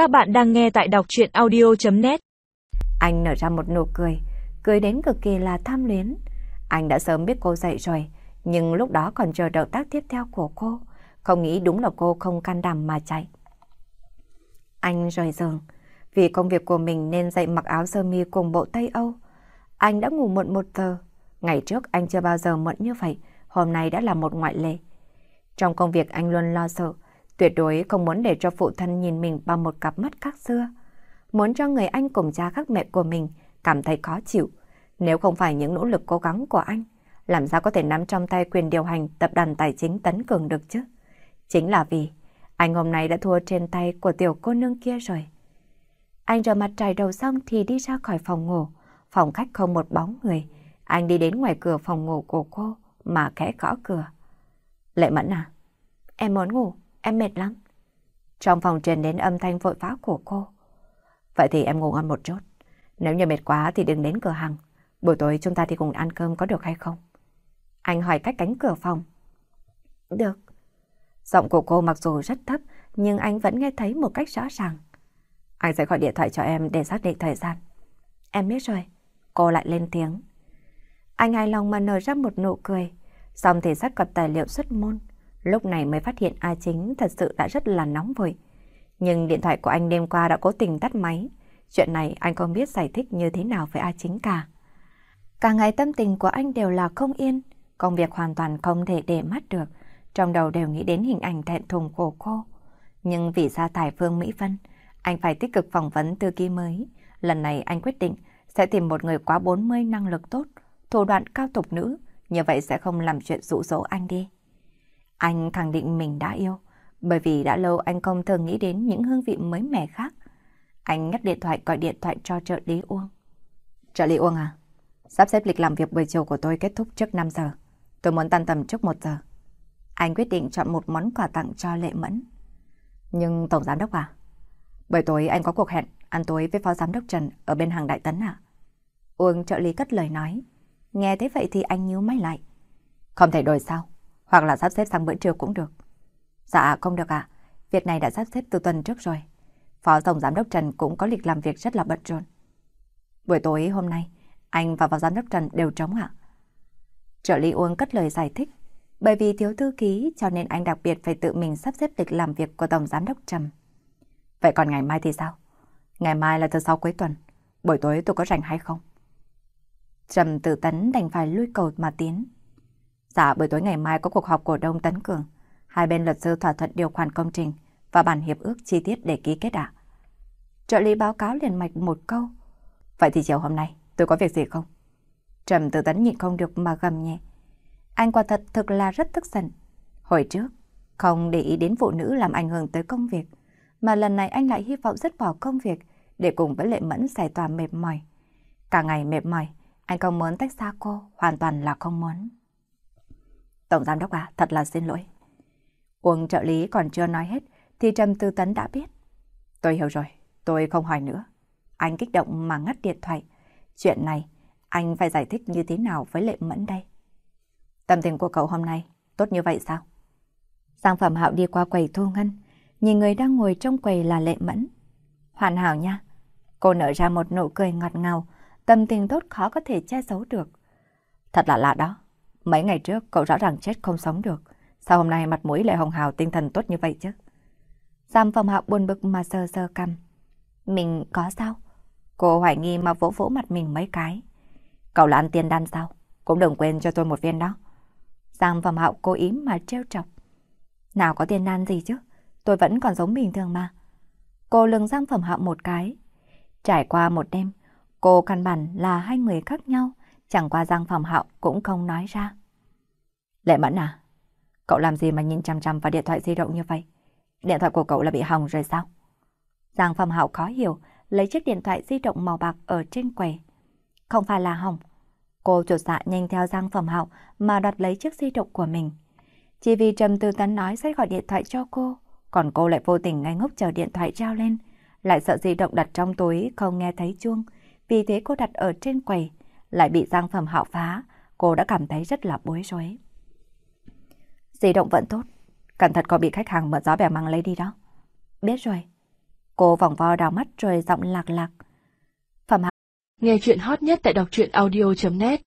Các bạn đang nghe tại đọc chuyện audio.net Anh nở ra một nụ cười, cười đến cực kỳ là tham luyến. Anh đã sớm biết cô dậy rồi, nhưng lúc đó còn chờ động tác tiếp theo của cô. Không nghĩ đúng là cô không can đảm mà chạy. Anh rời giường, vì công việc của mình nên dậy mặc áo sơ mi cùng bộ Tây Âu. Anh đã ngủ muộn một giờ. Ngày trước anh chưa bao giờ muộn như vậy, hôm nay đã là một ngoại lệ. Trong công việc anh luôn lo sợ, tuyệt đối không muốn để cho phụ thân nhìn mình bằng một cặp mắt khác xưa. Muốn cho người anh cùng cha khác mẹ của mình cảm thấy khó chịu. Nếu không phải những nỗ lực cố gắng của anh, làm sao có thể nắm trong tay quyền điều hành tập đoàn tài chính tấn cường được chứ? Chính là vì anh hôm nay đã thua trên tay của tiểu cô nương kia rồi. Anh rửa mặt trải đầu xong thì đi ra khỏi phòng ngủ. Phòng khách không một bóng người. Anh đi đến ngoài cửa phòng ngủ của cô mà khẽ gõ cửa. Lệ Mẫn à? Em muốn ngủ, em mệt lắm. Trong phòng truyền đến âm thanh vội vã của cô. Vậy thì em ngủ ngon một chút. Nếu như mệt quá thì đừng đến cửa hàng. Buổi tối chúng ta thì cùng ăn cơm có được hay không? Anh hỏi cách cánh cửa phòng. Được. Giọng của cô mặc dù rất thấp, nhưng anh vẫn nghe thấy một cách rõ ràng. Anh sẽ gọi điện thoại cho em để xác định thời gian. Em biết rồi. Cô lại lên tiếng. Anh hài lòng mà nở ra một nụ cười. Xong thì sách cập tài liệu xuất môn. Lúc này mới phát hiện A Chính thật sự đã rất là nóng vội. Nhưng điện thoại của anh đêm qua đã cố tình tắt máy. Chuyện này anh không biết giải thích như thế nào với A Chính cả. Cả ngày tâm tình của anh đều là không yên. Công việc hoàn toàn không thể để mắt được. Trong đầu đều nghĩ đến hình ảnh thẹn thùng của cô. Nhưng vì gia tài Phương Mỹ Vân, anh phải tích cực phỏng vấn thư ký mới. Lần này anh quyết định sẽ tìm một người quá 40 năng lực tốt, thủ đoạn cao tục nữ, như vậy sẽ không làm chuyện dụ dỗ anh đi. Anh khẳng định mình đã yêu, bởi vì đã lâu anh không thường nghĩ đến những hương vị mới mẻ khác. Anh ngắt điện thoại gọi điện thoại cho trợ lý Uông. Trợ lý Uông à, sắp xếp lịch làm việc buổi chiều của tôi kết thúc trước 5 giờ. Tôi muốn tan tầm trước 1 giờ. Anh quyết định chọn một món quà tặng cho Lệ Mẫn. Nhưng Tổng Giám Đốc à, buổi tối anh có cuộc hẹn ăn tối với Phó Giám Đốc Trần ở bên hàng Đại Tấn à? Uông trợ lý cất lời nói. Nghe thế vậy thì anh nhíu máy lại. Không thể đổi sao? Hoặc là sắp xếp sang bữa trưa cũng được. Dạ không được ạ. Việc này đã sắp xếp từ tuần trước rồi. Phó Tổng Giám đốc Trần cũng có lịch làm việc rất là bận rộn. Buổi tối hôm nay, anh và Phó Giám đốc Trần đều trống ạ. Trợ lý Uông cất lời giải thích. Bởi vì thiếu thư ký cho nên anh đặc biệt phải tự mình sắp xếp lịch làm việc của Tổng Giám đốc Trần. Vậy còn ngày mai thì sao? Ngày mai là thứ sáu cuối tuần. Buổi tối tôi có rảnh hay không? Trầm Tử Tấn đành phải lui cầu mà tiến. Dạ, buổi tối ngày mai có cuộc họp cổ đông Tấn Cường. Hai bên luật sư thỏa thuận điều khoản công trình và bản hiệp ước chi tiết để ký kết ạ. Trợ lý báo cáo liền mạch một câu. Vậy thì chiều hôm nay tôi có việc gì không? Trầm Tử Tấn nhịn không được mà gầm nhẹ. Anh quả thật thực là rất tức giận. Hồi trước, không để ý đến phụ nữ làm ảnh hưởng tới công việc, mà lần này anh lại hy vọng dứt bỏ công việc để cùng với Lệ Mẫn giải tỏa mệt mỏi. Cả ngày mệt mỏi, anh không muốn tách xa cô, hoàn toàn là không muốn. Tổng giám đốc à, thật là xin lỗi. Uông trợ lý còn chưa nói hết, thì Trầm Tư Tấn đã biết. Tôi hiểu rồi, tôi không hỏi nữa. Anh kích động mà ngắt điện thoại. Chuyện này, anh phải giải thích như thế nào với Lệ Mẫn đây? Tâm tình của cậu hôm nay tốt như vậy sao? Giang Phẩm Hạo đi qua quầy thu ngân, nhìn người đang ngồi trong quầy là Lệ Mẫn. Hoàn hảo nha. Cô nở ra một nụ cười ngọt ngào, tâm tình tốt khó có thể che giấu được. Thật là lạ đó. Mấy ngày trước cậu rõ ràng chết không sống được. Sao hôm nay mặt mũi lại hồng hào tinh thần tốt như vậy chứ? Giam phòng hạo buồn bực mà sơ sơ cằm. Mình có sao? Cô hoài nghi mà vỗ vỗ mặt mình mấy cái. Cậu là ăn tiền đan sao? Cũng đừng quên cho tôi một viên đó. Giang Phẩm Hạo cố ý mà trêu chọc. Nào có tiền đan gì chứ? Tôi vẫn còn giống bình thường mà. Cô lường Giang Phẩm Hạo một cái. Trải qua một đêm, cô căn bản là hai người khác nhau. Chẳng qua Giang Phẩm Hạo cũng không nói ra. Lệ Mẫn à? Cậu làm gì mà nhìn chăm chăm vào điện thoại di động như vậy? Điện thoại của cậu là bị hỏng rồi sao? Giang Phẩm Hạo khó hiểu, lấy chiếc điện thoại di động màu bạc ở trên quầy. Không phải là hỏng. Cô chuột dạ nhanh theo Giang Phẩm Hạo mà đoạt lấy chiếc di động của mình. Chỉ vì Trầm Tư Tấn nói sẽ gọi điện thoại cho cô, còn cô lại vô tình ngay ngốc chờ điện thoại trao lên, lại sợ di động đặt trong túi không nghe thấy chuông, vì thế cô đặt ở trên quầy, lại bị Giang Phẩm Hạo phá, cô đã cảm thấy rất là bối rối. Di động vẫn tốt, cẩn thận có bị khách hàng mở gió bẻ măng lấy đi đó. Biết rồi. Cô vòng vo đào mắt rồi giọng lạc lạc. Nghe chuyện hot nhất tại đọc truyện audio.net